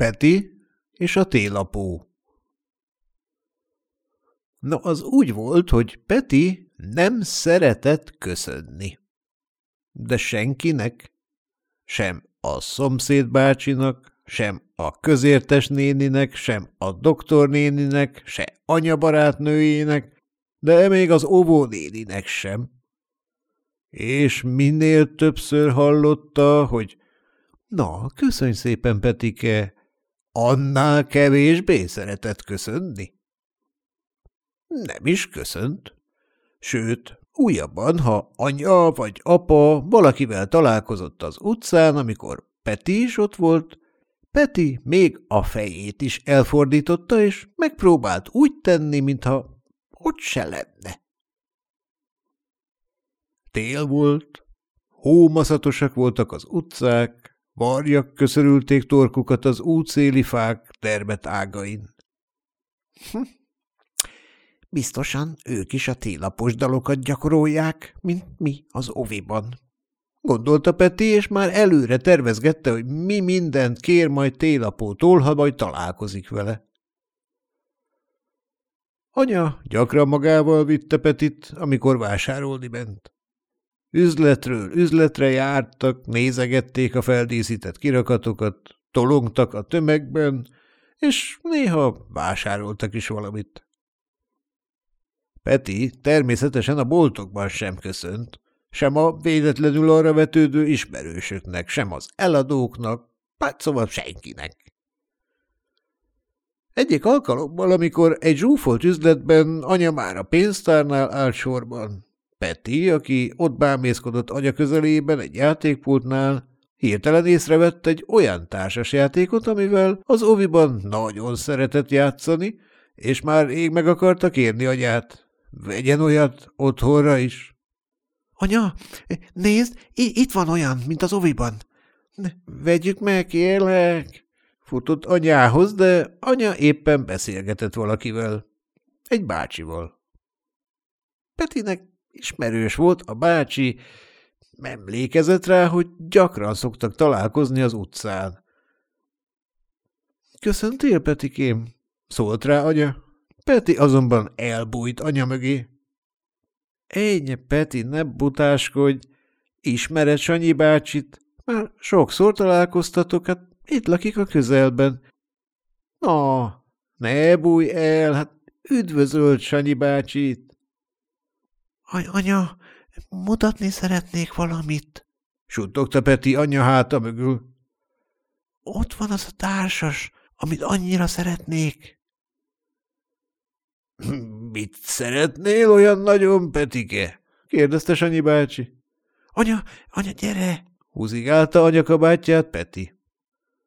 Peti és a télapó Na, az úgy volt, hogy Peti nem szeretett köszönni. De senkinek, sem a szomszéd bácsinak, sem a közértes néninek, sem a doktor néninek, se anyabarátnőjének, de még az óvó néninek sem. És minél többször hallotta, hogy na, köszönj szépen, Petike, annál kevésbé szeretett köszönni. Nem is köszönt. Sőt, újabban, ha anya vagy apa valakivel találkozott az utcán, amikor Peti is ott volt, Peti még a fejét is elfordította, és megpróbált úgy tenni, mintha ott se lenne. Tél volt, hómaszatosak voltak az utcák, varjak köszörülték torkukat az útszéli fák termet ágain. Hm. Biztosan ők is a télapos dalokat gyakorolják, mint mi az oviban. Gondolta Peti, és már előre tervezgette, hogy mi mindent kér majd télapótól, ha majd találkozik vele. Anya gyakran magával vitte Petit, amikor vásárolni ment. Üzletről üzletre jártak, nézegették a feldíszített kirakatokat, tolongtak a tömegben, és néha vásároltak is valamit. Peti természetesen a boltokban sem köszönt, sem a véletlenül arra vetődő ismerősöknek, sem az eladóknak, hát szóval senkinek. Egyik alkalommal, amikor egy zsúfolt üzletben anya már a pénztárnál állt sorban, Peti, aki ott bámészkodott anya közelében egy játékpultnál, hirtelen észrevett egy olyan társasjátékot, amivel az oviban nagyon szeretett játszani, és már rég meg akarta kérni anyát. Vegyen olyat otthonra is. Anya, nézd, itt van olyan, mint az oviban. Vegyük meg, kérlek. Futott anyához, de anya éppen beszélgetett valakivel. Egy bácsival. Petinek ismerős volt a bácsi, emlékezett rá, hogy gyakran szoktak találkozni az utcán. – Köszöntél, Petikém? – szólt rá anya. Peti azonban elbújt anya mögé. Énye, Peti, ne butáskodj! Ismered Sanyi bácsit? Már sokszor találkoztatok, hát itt lakik a közelben. Na, ne bújj el, hát üdvözölt Sanyi bácsit! Any anya, mutatni szeretnék valamit, suttogta Peti anyja háta mögül. Ott van az a társas, amit annyira szeretnék. – Mit szeretnél olyan nagyon, Petike? – kérdezte Sanyi bácsi. – Anya, anya, gyere! – húzigálta anyakabátját Peti.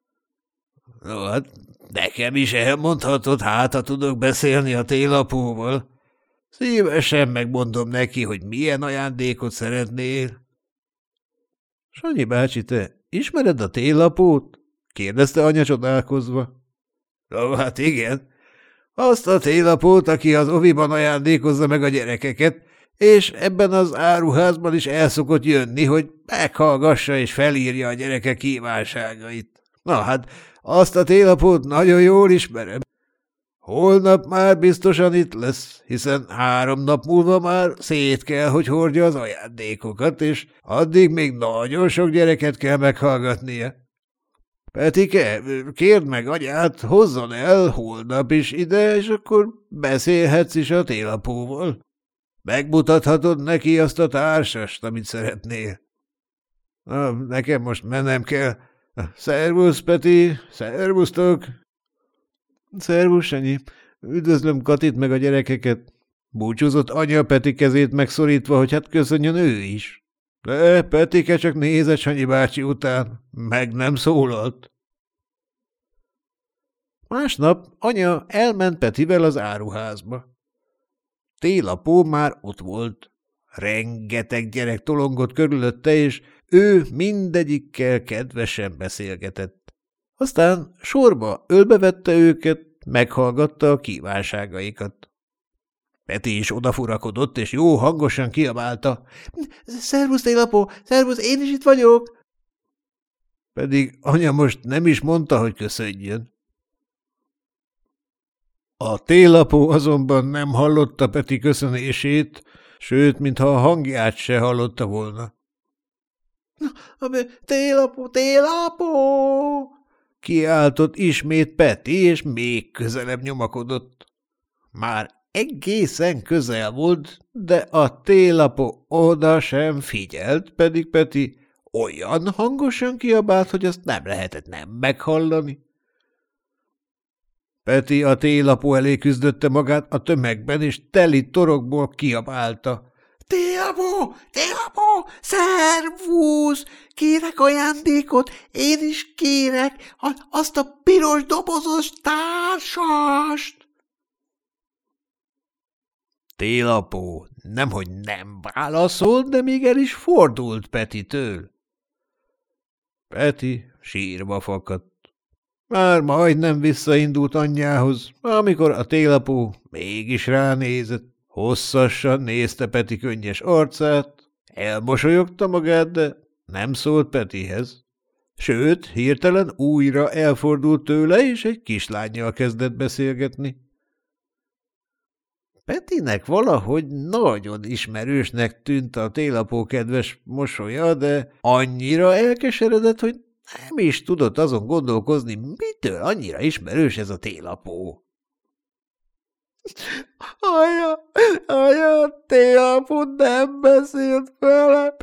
– No, hát nekem is elmondhatod, hát ha tudok beszélni a télapóval. Szívesen megmondom neki, hogy milyen ajándékot szeretnél. – Sanyi bácsi, te ismered a télapót? – kérdezte anya csodálkozva. – No, hát igen. Azt a télapót, aki az oviban ajándékozza meg a gyerekeket, és ebben az áruházban is el szokott jönni, hogy meghallgassa és felírja a gyerekek kívánságait. Na hát, azt a télapót nagyon jól ismerem. Holnap már biztosan itt lesz, hiszen három nap múlva már szét kell, hogy hordja az ajándékokat, és addig még nagyon sok gyereket kell meghallgatnia. Petike, kérd meg anyát, hozzon el holnap is ide, és akkor beszélhetsz is a télapóval. Megmutathatod neki azt a társast, amit szeretnél. Na, nekem most mennem kell. Szervusz, Peti, szervusztok! Szervusz, Sanyi. Üdvözlöm Katit meg a gyerekeket. Búcsúzott anya Peti kezét megszorítva, hogy hát köszönjön ő is. De Petike csak nézett Sanyi bácsi után, meg nem szólalt. Másnap anya elment Petivel az áruházba. Télapó már ott volt. Rengeteg gyerek tolongott körülötte, és ő mindegyikkel kedvesen beszélgetett. Aztán sorba ölbevette őket, meghallgatta a kívánságaikat. Peti is odafurakodott, és jó hangosan kiabálta. – Szervusz, télapó! Szervusz, én is itt vagyok! Pedig anya most nem is mondta, hogy köszönjön. A télapó azonban nem hallotta Peti köszönését, sőt, mintha a hangját se hallotta volna. – Télapó, télapó! – kiáltott ismét Peti, és még közelebb nyomakodott. Már egészen közel volt, de a télapó oda sem figyelt, pedig Peti olyan hangosan kiabált, hogy azt nem lehetett nem meghallani. Peti a télapó elé küzdötte magát a tömegben, és teli torokból kiabálta. – Télapó! Télapó! Szervusz! Kérek ajándékot! Én is kérek! Azt a piros dobozos társast! Télapó nemhogy nem válaszolt, de még el is fordult Petitől. Peti sírba fakadt. Már majdnem visszaindult anyjához, amikor a télapó mégis ránézett. Hosszasan nézte Peti könnyes arcát, elmosolyogta magát, de nem szólt Petihez. Sőt, hirtelen újra elfordult tőle, és egy kislányjal kezdett beszélgetni. Petinek valahogy nagyon ismerősnek tűnt a télapó kedves mosolya, de annyira elkeseredett, hogy nem is tudott azon gondolkozni, mitől annyira ismerős ez a télapó. Anya, anya, télapó nem beszélt velem,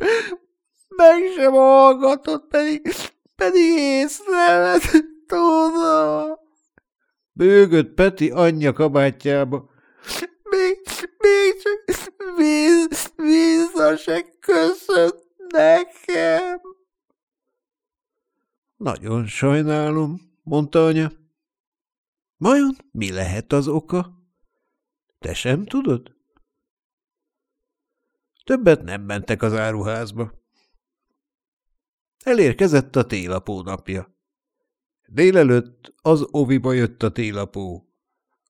meg sem hallgatott, pedig, pedig észrevett, tudom. Bőgött Peti anyja kabátjába. Még, még csak víz, vízza se köszönt nekem. Nagyon sajnálom, mondta anya. Vajon mi lehet az oka? Te sem tudod? Többet nem mentek az áruházba. Elérkezett a télapó napja. Délelőtt az oviba jött a télapó.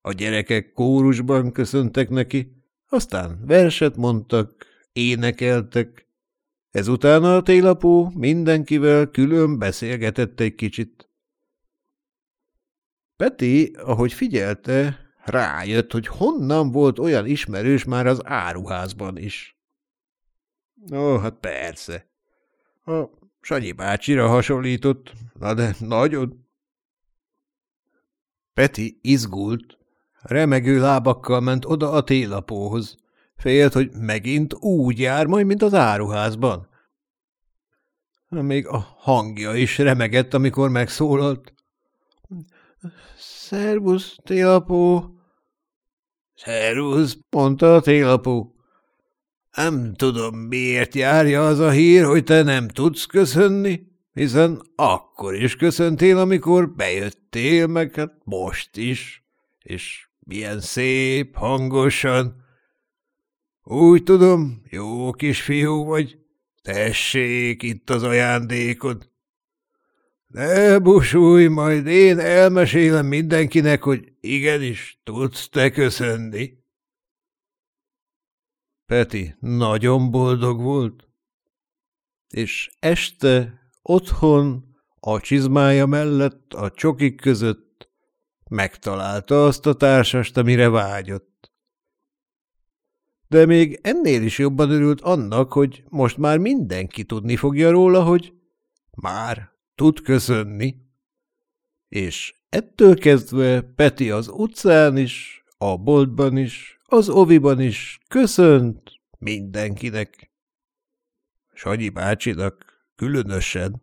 A gyerekek kórusban köszöntek neki, aztán verset mondtak, énekeltek, Ezután a télapó mindenkivel külön beszélgetett egy kicsit. Peti, ahogy figyelte, rájött, hogy honnan volt olyan ismerős már az áruházban is. Ó, hát persze. A Sanyi bácsira hasonlított, na de nagyon. Peti izgult, remegő lábakkal ment oda a télapóhoz. Félt, hogy megint úgy jár majd, mint az áruházban. Még a hangja is remegett, amikor megszólalt. Szervusz, télapó! Szervusz, mondta a télapó. Nem tudom, miért járja az a hír, hogy te nem tudsz köszönni, hiszen akkor is köszöntél, amikor bejöttél, meg hát most is, és milyen szép, hangosan. Úgy tudom, jó kis fiú vagy. Tessék, itt az ajándékod. Ne busulj, majd én elmesélem mindenkinek, hogy igenis tudsz te köszönni. Peti nagyon boldog volt, és este otthon a csizmája mellett a csokik között megtalálta azt a társast, amire vágyott de még ennél is jobban örült annak, hogy most már mindenki tudni fogja róla, hogy már tud köszönni. És ettől kezdve Peti az utcán is, a boltban is, az oviban is köszönt mindenkinek. Sanyi bácsinak különösen.